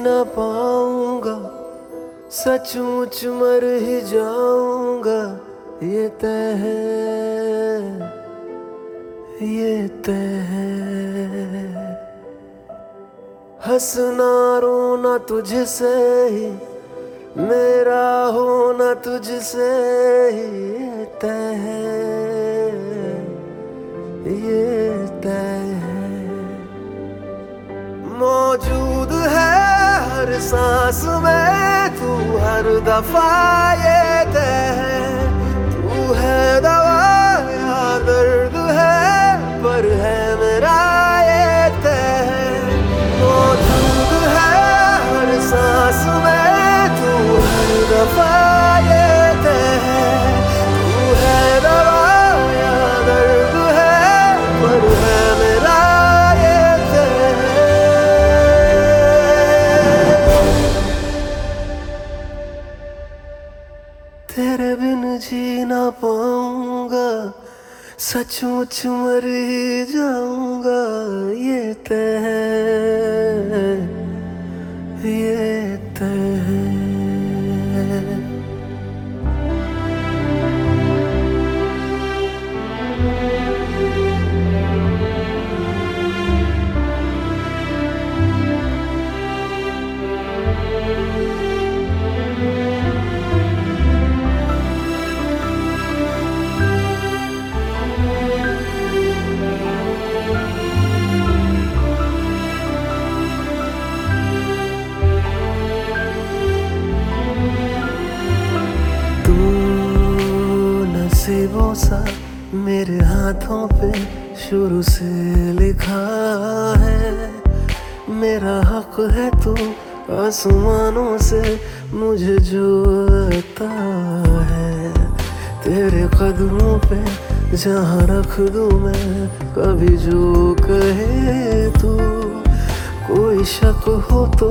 ना पाऊँगा, सचमुच मर ही जाऊँगा। ये तय है, ये तय है। हंसना रोना तुझसे ही, मेरा होना तुझसे ही तय है, ये सांस में तू हर दफ़ा ये तय तेरे बिन जी ना पाऊँगा सचमुच मर जाऊँगा ये तय नसीबों सा मेरे हाथों पे शुरू से लिखा है। मेरा हक है तू आसमानों से मुझे जो आता है। तेरे कदमों पे जहाँ रख दूँ मैं, कभी जो कहे तू, कोई शक हो तो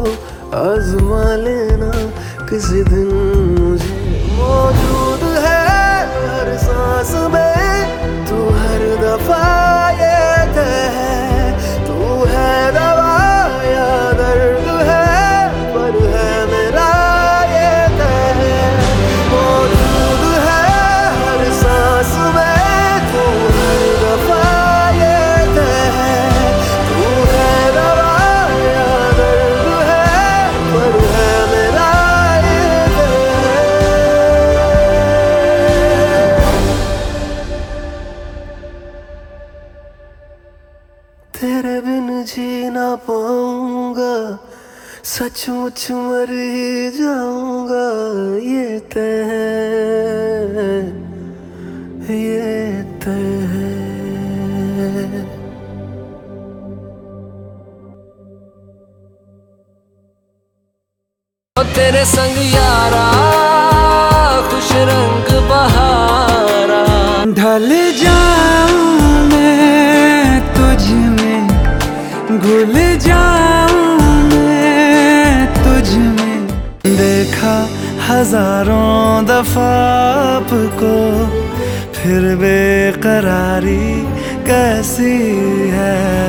आजमा लेना किसी दिन मुझे। मौजूद हर तेरे बिन जी ना पाऊँगा सचमुच मर ही जाऊँगा। ये तय है ये तय है। तेरे संग यारा खुश रंग बहारा। ढल जाऊँ हज़ारों दफ़ा आपको फिर बेकरारी कैसी है?